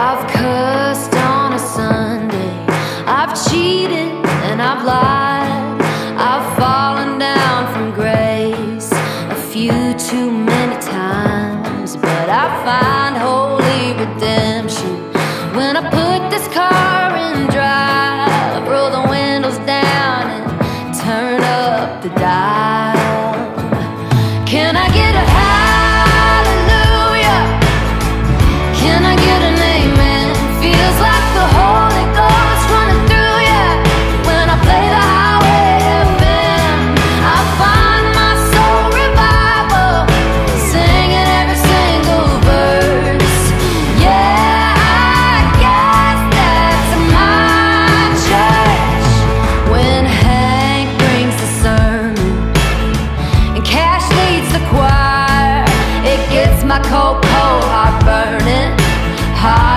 I've cussed on a Sunday. I've cheated and I've lied. I've fallen down from grace a few too many times. But I find holy redemption when I put this car in drive. Roll the windows down and turn up the dial. Can I get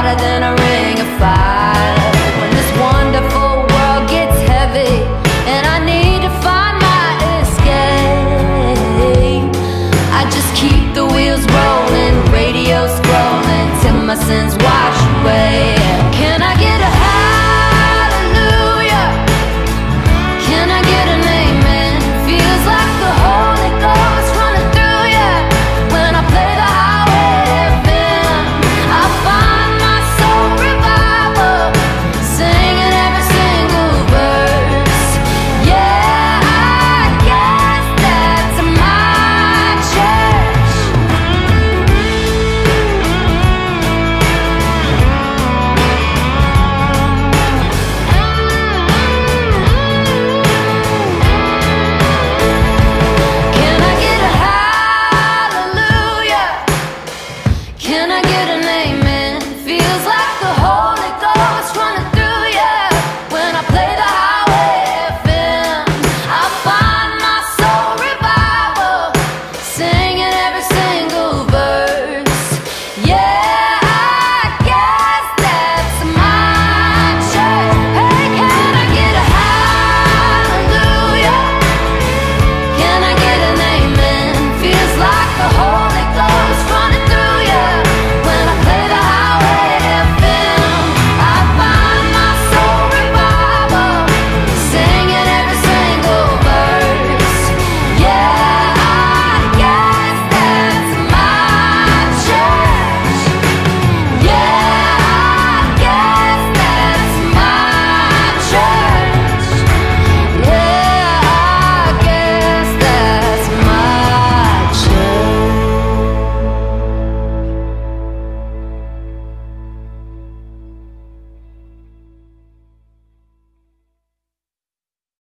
hotter than a ring of fire. When this wonderful world gets heavy, and I need to find my escape, I just keep the wheels rolling, radio scrolling till my sins away.